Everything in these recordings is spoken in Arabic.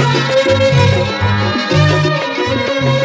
Thank you.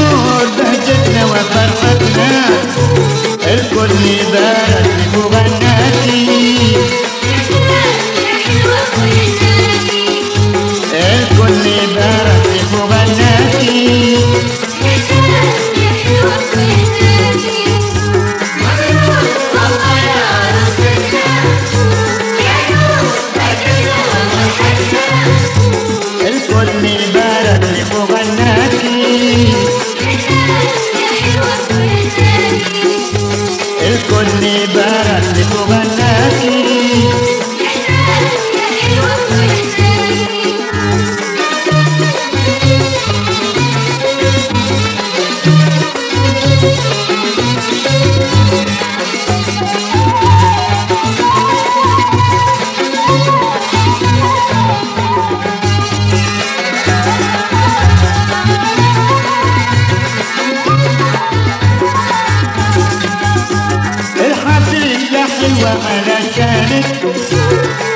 نور بهجتنا وفرحتنا الكل يبارك وغناتي الكل علشانك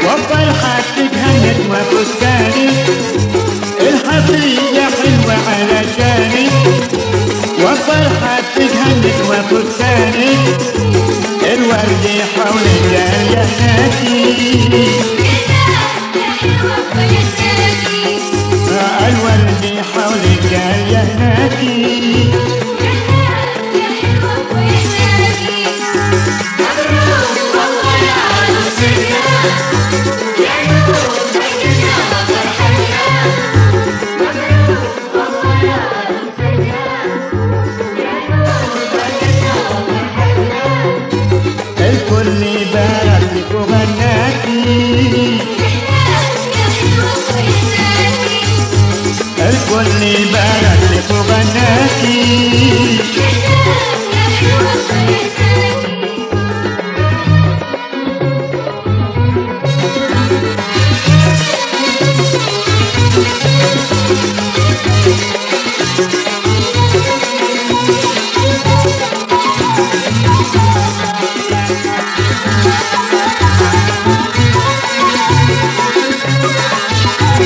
وفرحتك هنت وفستانك الحفلة حلوة علشانك وفرحتك هنت وفستانك الورد حولك يا يبارك وغناكي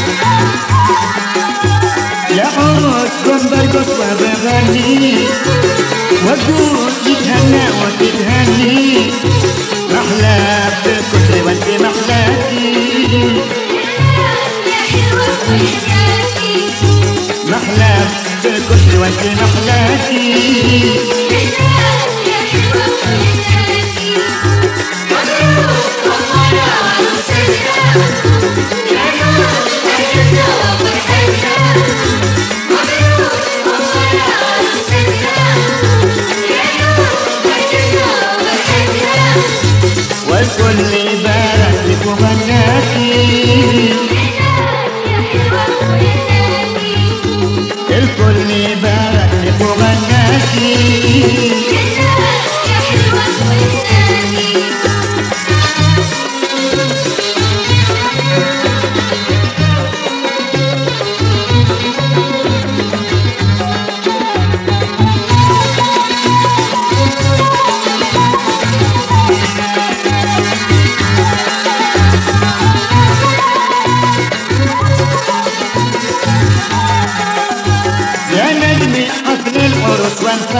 يا قم برقص وبغني وقول تتهنى وتتهني محلى بالكسر وانت محلاكي محلاكي والكل يبارك لك وغناكي الكل لك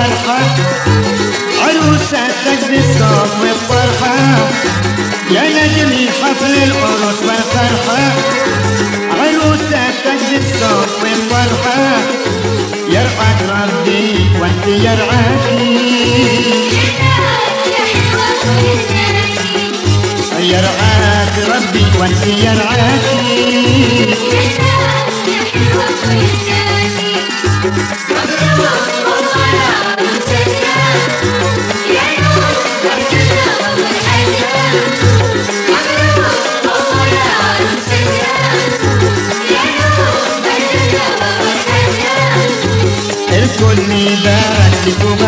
العرس والفرحة عروستك بالصوت والفرحة يا نجمي حفل العرس والفرحة. عروستك بالصوت والفرحة يرعاك ربي وانت يرعاكي. يرعاك ربي وانت يرعاكي. بارك لك